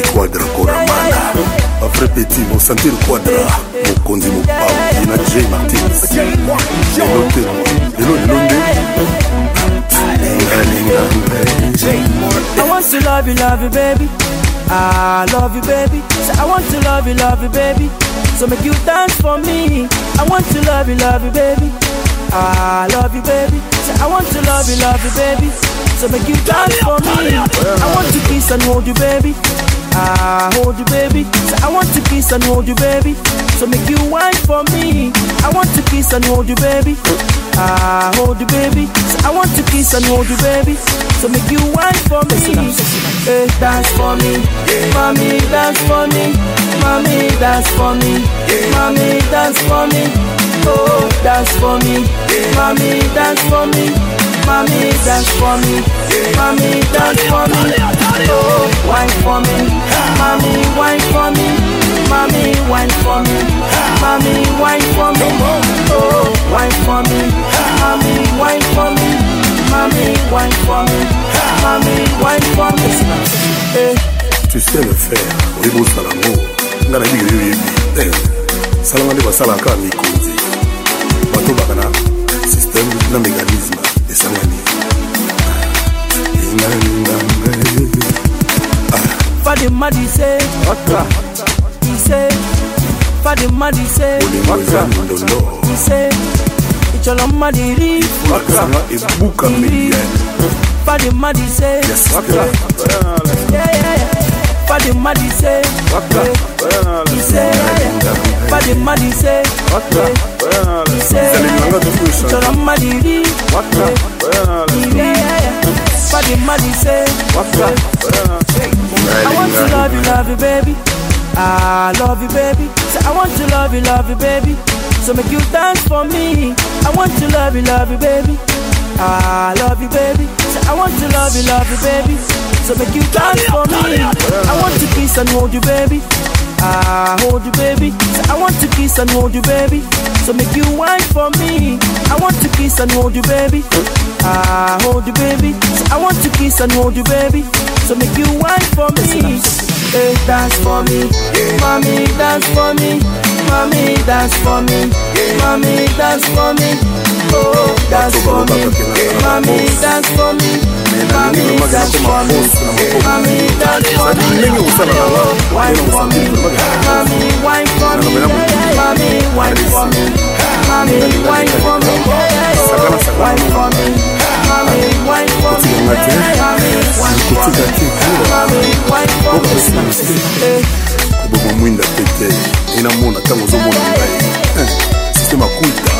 petit quadra koramana bavrai petit mosentir quadra mokonzi mopauki na j martins lelo I want to love you, love you, baby. I love you, baby. So I want to love you, love you, baby. So make you dance for me. I want to love you, love you, baby. I love you, baby. So I want to love you, love you, baby. So make you dance for me. I want to kiss and hold you, baby. I hold you, baby. So I want to kiss and hold you, baby. So make you wine for me. I want to kiss and hold you, baby. I hold you, baby. So I want to kiss and hold you, baby. So make you wine for me. Hey, dance for me, mommy, dance for me, mommy, dance for me, mommy, dance for me. Oh, dance for me, mommy, dance for me, mommy, dance for me, mommy, dance for me. Oh, wine for me, mommy, wine for me. Oh, wine for me, mommy, wine for me, mommy, wine for me, mommy, wine for me. Eh. Hey. tu sais le faire oyebi osala yango nga nayebi yo oyebi eh. salanga nde basalaka mikonzi bato baka na systeme na mécanisme esangani ah. ah. Fadima di say, he say, Fadima di say, olingo eza mindondo he say, Icholoma di ri, bakasanga ebuka medienne Fadima di say, systeme yeah yeah yeah. Fadima di say, he say, Fadima di say, he say, zalelanga tofuesa Icholoma di ri, yeah yeah yeah. Fadima di say, I want to love you, love you, baby. I love you, baby. So I want to love you, love you, baby. So make you dance for me. I want to love you, love you, baby. I love you, baby. So I want to love you, love you, baby. So make you dance for me. I want to kiss and hold you, baby. I hold you, baby. So I want to kiss and hold you, baby. So make you wine for me. I want to kiss and hold you, baby. I hold you, baby. So I want to kiss and hold you, baby. So make you wine for me. Hey, dance for me, mommy, dance for me, mommy, dance for me, mommy, dance for me. Oh, dance for me, mommy, dance for me, mommy, dance for me, mommy, dance for me. Oh, wine for me, mommy, wine for me, mommy, wine for me, mommy, wine for me, wine for me, kotika te okosila mosike koboma mwinda tete enamona ntango ozomona ngai sisteme akuita